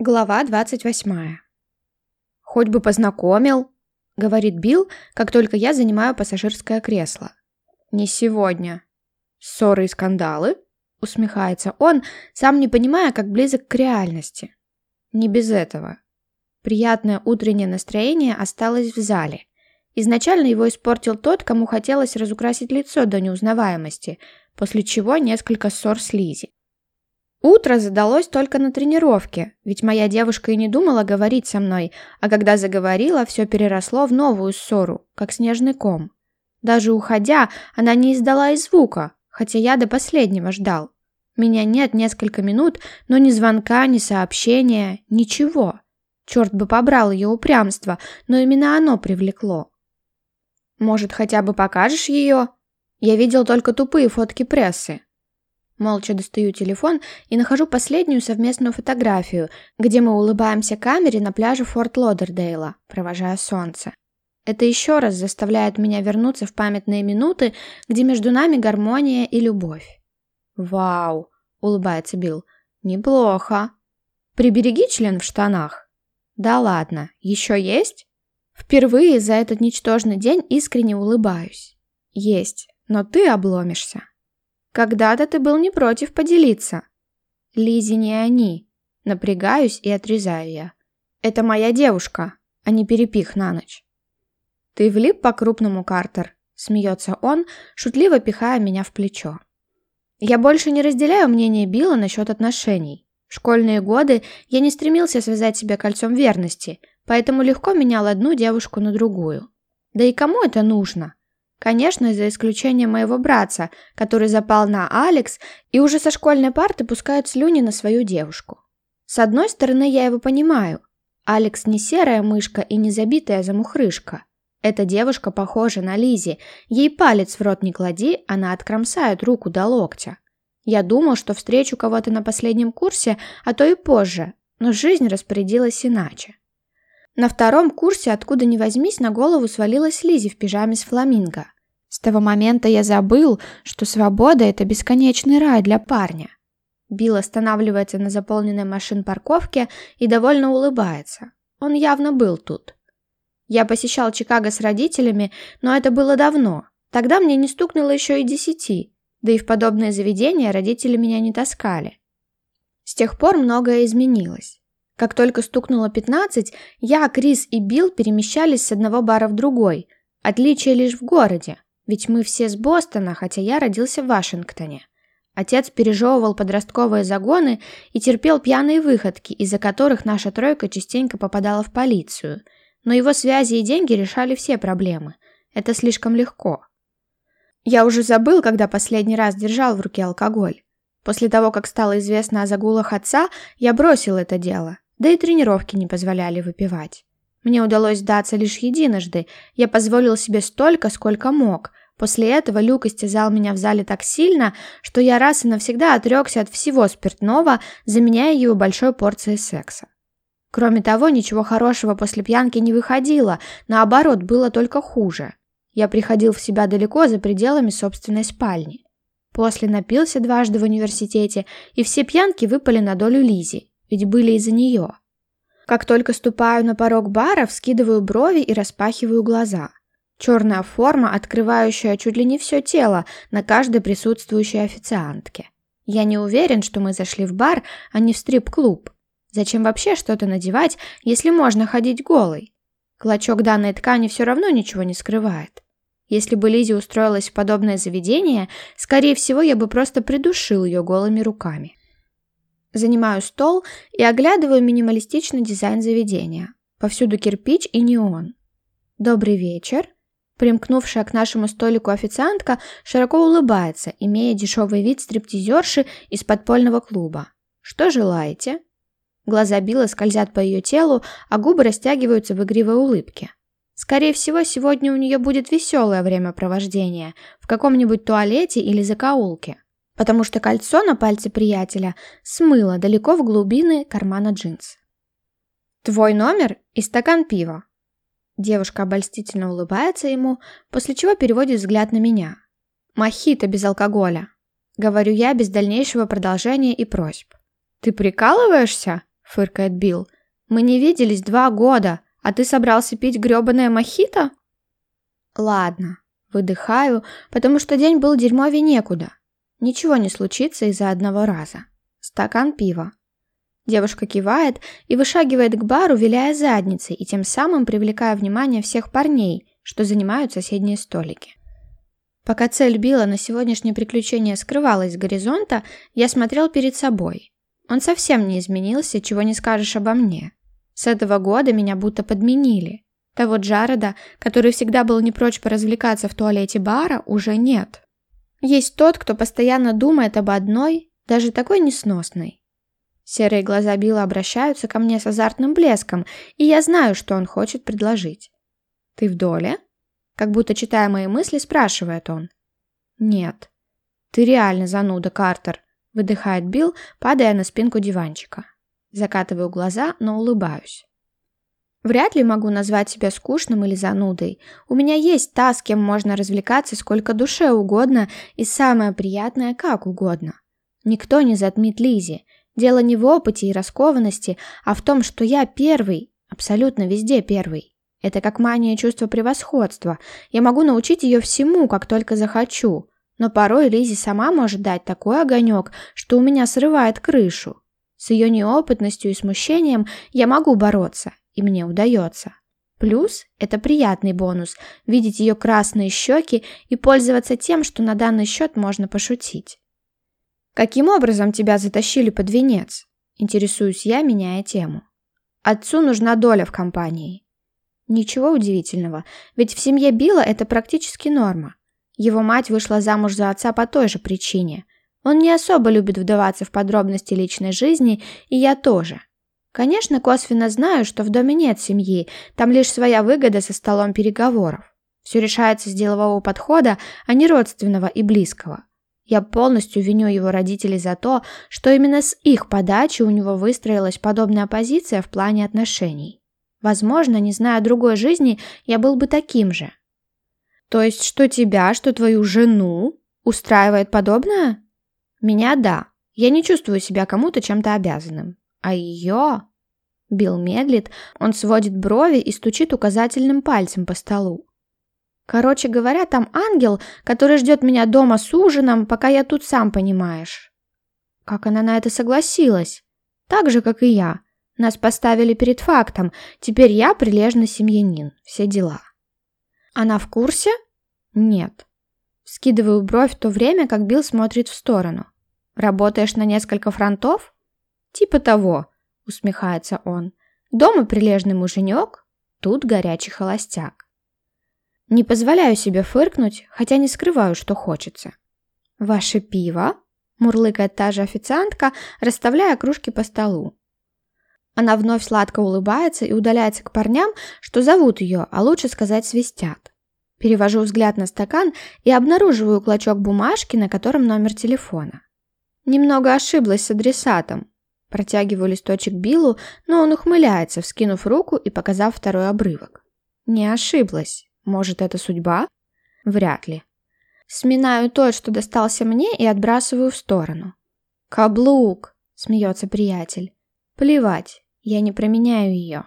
Глава 28. «Хоть бы познакомил», — говорит Билл, как только я занимаю пассажирское кресло. «Не сегодня». «Ссоры и скандалы?» — усмехается он, сам не понимая, как близок к реальности. «Не без этого». Приятное утреннее настроение осталось в зале. Изначально его испортил тот, кому хотелось разукрасить лицо до неузнаваемости, после чего несколько ссор с Лизи. Утро задалось только на тренировке, ведь моя девушка и не думала говорить со мной, а когда заговорила, все переросло в новую ссору, как снежный ком. Даже уходя, она не издала и звука, хотя я до последнего ждал. Меня нет несколько минут, но ни звонка, ни сообщения, ничего. Черт бы побрал ее упрямство, но именно оно привлекло. «Может, хотя бы покажешь ее?» Я видел только тупые фотки прессы. Молча достаю телефон и нахожу последнюю совместную фотографию, где мы улыбаемся камере на пляже Форт Лодердейла, провожая солнце. Это еще раз заставляет меня вернуться в памятные минуты, где между нами гармония и любовь. «Вау!» — улыбается Билл. «Неплохо. Прибереги член в штанах». «Да ладно, еще есть?» Впервые за этот ничтожный день искренне улыбаюсь. «Есть, но ты обломишься». Когда-то ты был не против поделиться. Лизи не они. Напрягаюсь и отрезаю я. Это моя девушка, а не перепих на ночь. Ты влип по-крупному, Картер, смеется он, шутливо пихая меня в плечо. Я больше не разделяю мнение Билла насчет отношений. В школьные годы я не стремился связать себя кольцом верности, поэтому легко менял одну девушку на другую. Да и кому это нужно? Конечно, за исключением моего братца, который запал на Алекс и уже со школьной парты пускает слюни на свою девушку. С одной стороны, я его понимаю. Алекс не серая мышка и не забитая замухрышка. Эта девушка похожа на Лизи. Ей палец в рот не клади, она откромсает руку до локтя. Я думал, что встречу кого-то на последнем курсе, а то и позже, но жизнь распорядилась иначе. На втором курсе, откуда ни возьмись, на голову свалилась Лизи в пижаме с фламинго. С того момента я забыл, что свобода – это бесконечный рай для парня. Билл останавливается на заполненной машин парковке и довольно улыбается. Он явно был тут. Я посещал Чикаго с родителями, но это было давно. Тогда мне не стукнуло еще и десяти, да и в подобные заведения родители меня не таскали. С тех пор многое изменилось. Как только стукнуло 15, я, Крис и Билл перемещались с одного бара в другой. Отличие лишь в городе, ведь мы все с Бостона, хотя я родился в Вашингтоне. Отец пережевывал подростковые загоны и терпел пьяные выходки, из-за которых наша тройка частенько попадала в полицию. Но его связи и деньги решали все проблемы. Это слишком легко. Я уже забыл, когда последний раз держал в руке алкоголь. После того, как стало известно о загулах отца, я бросил это дело да и тренировки не позволяли выпивать. Мне удалось сдаться лишь единожды, я позволил себе столько, сколько мог. После этого Люк истязал меня в зале так сильно, что я раз и навсегда отрекся от всего спиртного, заменяя его большой порцией секса. Кроме того, ничего хорошего после пьянки не выходило, наоборот, было только хуже. Я приходил в себя далеко за пределами собственной спальни. После напился дважды в университете, и все пьянки выпали на долю Лизи ведь были из-за нее. Как только ступаю на порог бара, вскидываю брови и распахиваю глаза. Черная форма, открывающая чуть ли не все тело на каждой присутствующей официантке. Я не уверен, что мы зашли в бар, а не в стрип-клуб. Зачем вообще что-то надевать, если можно ходить голой? Клочок данной ткани все равно ничего не скрывает. Если бы Лизи устроилась в подобное заведение, скорее всего, я бы просто придушил ее голыми руками. Занимаю стол и оглядываю минималистичный дизайн заведения. Повсюду кирпич и неон. «Добрый вечер!» Примкнувшая к нашему столику официантка широко улыбается, имея дешевый вид стриптизерши из подпольного клуба. «Что желаете?» Глаза Билла скользят по ее телу, а губы растягиваются в игривой улыбке. Скорее всего, сегодня у нее будет веселое времяпровождение в каком-нибудь туалете или закоулке потому что кольцо на пальце приятеля смыло далеко в глубины кармана джинс. «Твой номер и стакан пива». Девушка обольстительно улыбается ему, после чего переводит взгляд на меня. «Мохито без алкоголя», — говорю я без дальнейшего продолжения и просьб. «Ты прикалываешься?» — фыркает Билл. «Мы не виделись два года, а ты собрался пить грёбаное мохито?» «Ладно», выдыхаю, потому что день был дерьмовее некуда. Ничего не случится из-за одного раза. Стакан пива. Девушка кивает и вышагивает к бару, виляя задницей и тем самым привлекая внимание всех парней, что занимают соседние столики. Пока цель Билла на сегодняшнее приключение скрывалась с горизонта, я смотрел перед собой. Он совсем не изменился, чего не скажешь обо мне. С этого года меня будто подменили. Того Джареда, который всегда был не прочь поразвлекаться в туалете бара, уже нет. Есть тот, кто постоянно думает об одной, даже такой несносной. Серые глаза Билла обращаются ко мне с азартным блеском, и я знаю, что он хочет предложить. «Ты в доле?» Как будто читая мои мысли, спрашивает он. «Нет». «Ты реально зануда, Картер», — выдыхает Билл, падая на спинку диванчика. Закатываю глаза, но улыбаюсь. Вряд ли могу назвать себя скучным или занудой. У меня есть та, с кем можно развлекаться сколько душе угодно и самое приятное как угодно. Никто не затмит Лизи. Дело не в опыте и раскованности, а в том, что я первый, абсолютно везде первый. Это как мания чувства превосходства. Я могу научить ее всему, как только захочу. Но порой Лизи сама может дать такой огонек, что у меня срывает крышу. С ее неопытностью и смущением я могу бороться, и мне удается. Плюс это приятный бонус – видеть ее красные щеки и пользоваться тем, что на данный счет можно пошутить. «Каким образом тебя затащили под венец?» – интересуюсь я, меняя тему. «Отцу нужна доля в компании». Ничего удивительного, ведь в семье Билла это практически норма. Его мать вышла замуж за отца по той же причине. Он не особо любит вдаваться в подробности личной жизни, и я тоже. Конечно, косвенно знаю, что в доме нет семьи, там лишь своя выгода со столом переговоров. Все решается с делового подхода, а не родственного и близкого. Я полностью виню его родителей за то, что именно с их подачи у него выстроилась подобная позиция в плане отношений. Возможно, не зная другой жизни, я был бы таким же. То есть, что тебя, что твою жену устраивает подобное? Меня – да. Я не чувствую себя кому-то чем-то обязанным. А ее... Билл медлит, он сводит брови и стучит указательным пальцем по столу. Короче говоря, там ангел, который ждет меня дома с ужином, пока я тут сам понимаешь. Как она на это согласилась? Так же, как и я. Нас поставили перед фактом. Теперь я прилежный семьянин. Все дела. Она в курсе? Нет. Скидываю бровь в то время, как Билл смотрит в сторону. Работаешь на несколько фронтов? Типа того усмехается он. Дома прилежный муженек, тут горячий холостяк. Не позволяю себе фыркнуть, хотя не скрываю, что хочется. «Ваше пиво?» – мурлыкает та же официантка, расставляя кружки по столу. Она вновь сладко улыбается и удаляется к парням, что зовут ее, а лучше сказать свистят. Перевожу взгляд на стакан и обнаруживаю клочок бумажки, на котором номер телефона. Немного ошиблась с адресатом, Протягиваю листочек Биллу, но он ухмыляется, вскинув руку и показав второй обрывок. Не ошиблась. Может, это судьба? Вряд ли. Сминаю тот, что достался мне, и отбрасываю в сторону. «Каблук!» — смеется приятель. «Плевать, я не променяю ее».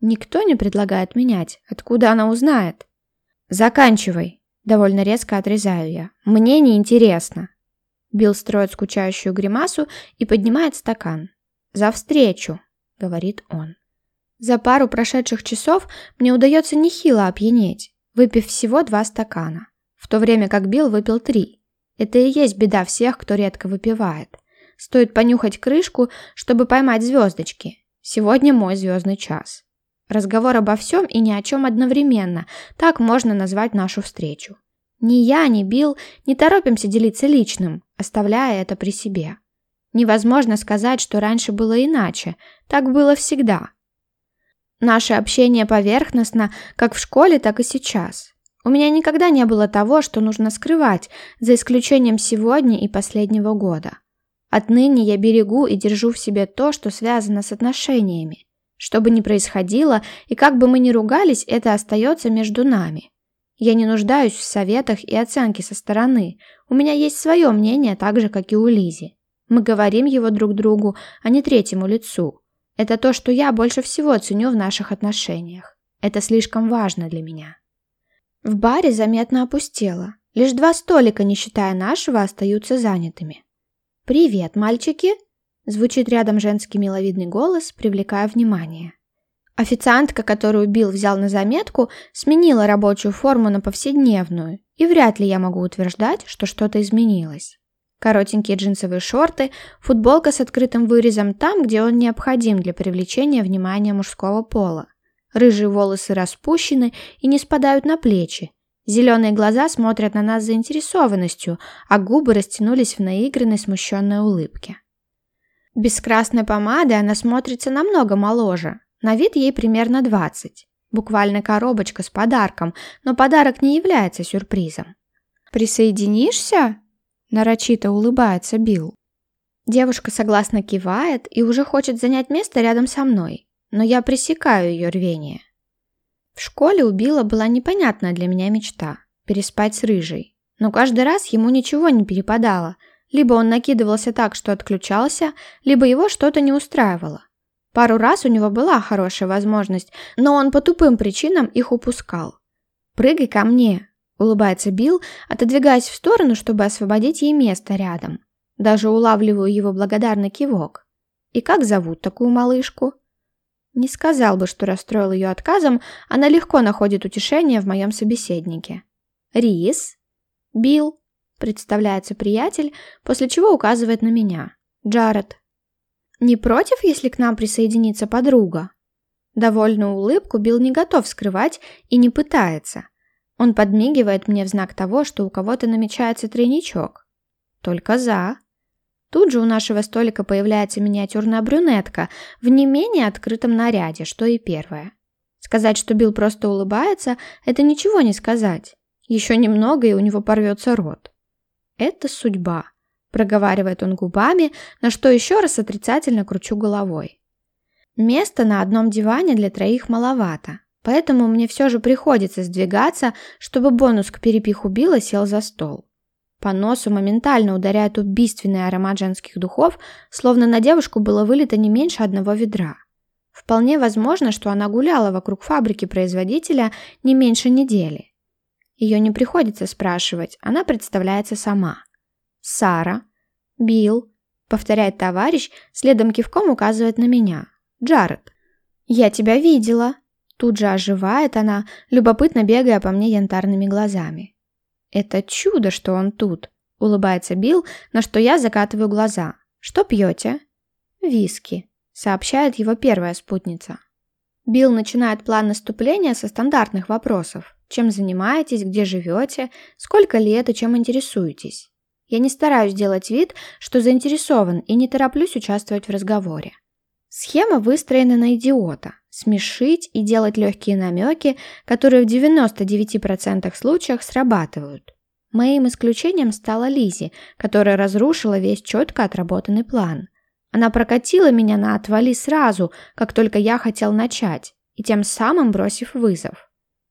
«Никто не предлагает менять. Откуда она узнает?» «Заканчивай!» — довольно резко отрезаю я. «Мне не интересно. Билл строит скучающую гримасу и поднимает стакан. «За встречу!» — говорит он. За пару прошедших часов мне удается нехило опьянеть, выпив всего два стакана, в то время как Билл выпил три. Это и есть беда всех, кто редко выпивает. Стоит понюхать крышку, чтобы поймать звездочки. Сегодня мой звездный час. Разговор обо всем и ни о чем одновременно, так можно назвать нашу встречу. Ни я, ни Билл не торопимся делиться личным, оставляя это при себе. Невозможно сказать, что раньше было иначе, так было всегда. Наше общение поверхностно, как в школе, так и сейчас. У меня никогда не было того, что нужно скрывать, за исключением сегодня и последнего года. Отныне я берегу и держу в себе то, что связано с отношениями. Что бы ни происходило, и как бы мы ни ругались, это остается между нами. Я не нуждаюсь в советах и оценке со стороны. У меня есть свое мнение, так же, как и у Лизи. Мы говорим его друг другу, а не третьему лицу. Это то, что я больше всего ценю в наших отношениях. Это слишком важно для меня. В баре заметно опустело. Лишь два столика, не считая нашего, остаются занятыми. «Привет, мальчики!» Звучит рядом женский миловидный голос, привлекая внимание. Официантка, которую Билл взял на заметку, сменила рабочую форму на повседневную, и вряд ли я могу утверждать, что что-то изменилось. Коротенькие джинсовые шорты, футболка с открытым вырезом там, где он необходим для привлечения внимания мужского пола. Рыжие волосы распущены и не спадают на плечи. Зеленые глаза смотрят на нас заинтересованностью, а губы растянулись в наигранной смущенной улыбке. Без красной помады она смотрится намного моложе. На вид ей примерно 20. Буквально коробочка с подарком, но подарок не является сюрпризом. «Присоединишься?» Нарочито улыбается Билл. Девушка согласно кивает и уже хочет занять место рядом со мной, но я пресекаю ее рвение. В школе у Билла была непонятная для меня мечта – переспать с рыжей. Но каждый раз ему ничего не перепадало. Либо он накидывался так, что отключался, либо его что-то не устраивало. Пару раз у него была хорошая возможность, но он по тупым причинам их упускал. «Прыгай ко мне», Улыбается Билл, отодвигаясь в сторону, чтобы освободить ей место рядом. Даже улавливаю его благодарный кивок. И как зовут такую малышку? Не сказал бы, что расстроил ее отказом, она легко находит утешение в моем собеседнике. Рис? Билл? Представляется приятель, после чего указывает на меня. Джаред. Не против, если к нам присоединится подруга? Довольную улыбку Билл не готов скрывать и не пытается – он подмигивает мне в знак того, что у кого-то намечается тройничок. Только за. Тут же у нашего столика появляется миниатюрная брюнетка в не менее открытом наряде, что и первое. Сказать, что Билл просто улыбается, это ничего не сказать. Еще немного, и у него порвется рот. «Это судьба», – проговаривает он губами, на что еще раз отрицательно кручу головой. Места на одном диване для троих маловато, Поэтому мне все же приходится сдвигаться, чтобы бонус к перепиху Билла сел за стол. По носу моментально ударяет убийственный аромат женских духов, словно на девушку было вылито не меньше одного ведра. Вполне возможно, что она гуляла вокруг фабрики производителя не меньше недели. Ее не приходится спрашивать, она представляется сама. «Сара», «Билл», — повторяет товарищ, следом кивком указывает на меня. «Джаред». «Я тебя видела», Тут же оживает она, любопытно бегая по мне янтарными глазами. «Это чудо, что он тут!» — улыбается Билл, на что я закатываю глаза. «Что пьете?» «Виски», — сообщает его первая спутница. Билл начинает план наступления со стандартных вопросов. Чем занимаетесь, где живете, сколько лет и чем интересуетесь. Я не стараюсь делать вид, что заинтересован и не тороплюсь участвовать в разговоре. Схема выстроена на идиота. Смешить и делать легкие намеки, которые в 99% случаях срабатывают. Моим исключением стала Лизи, которая разрушила весь четко отработанный план. Она прокатила меня на отвали сразу, как только я хотел начать, и тем самым бросив вызов.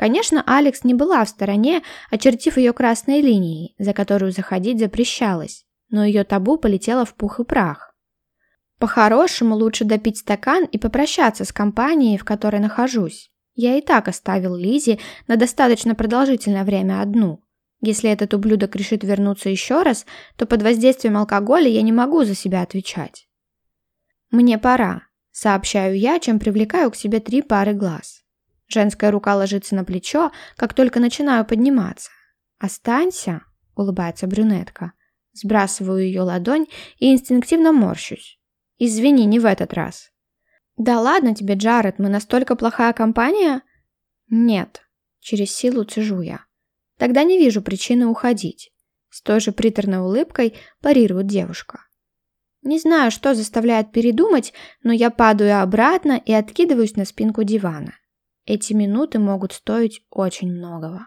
Конечно, Алекс не была в стороне, очертив ее красной линией, за которую заходить запрещалось, но ее табу полетело в пух и прах. По-хорошему лучше допить стакан и попрощаться с компанией, в которой нахожусь. Я и так оставил Лизи на достаточно продолжительное время одну. Если этот ублюдок решит вернуться еще раз, то под воздействием алкоголя я не могу за себя отвечать. «Мне пора», — сообщаю я, чем привлекаю к себе три пары глаз. Женская рука ложится на плечо, как только начинаю подниматься. «Останься», — улыбается брюнетка. Сбрасываю ее ладонь и инстинктивно морщусь. Извини, не в этот раз. Да ладно тебе, Джаред, мы настолько плохая компания? Нет, через силу цежу я. Тогда не вижу причины уходить. С той же приторной улыбкой парирует девушка. Не знаю, что заставляет передумать, но я падаю обратно и откидываюсь на спинку дивана. Эти минуты могут стоить очень многого.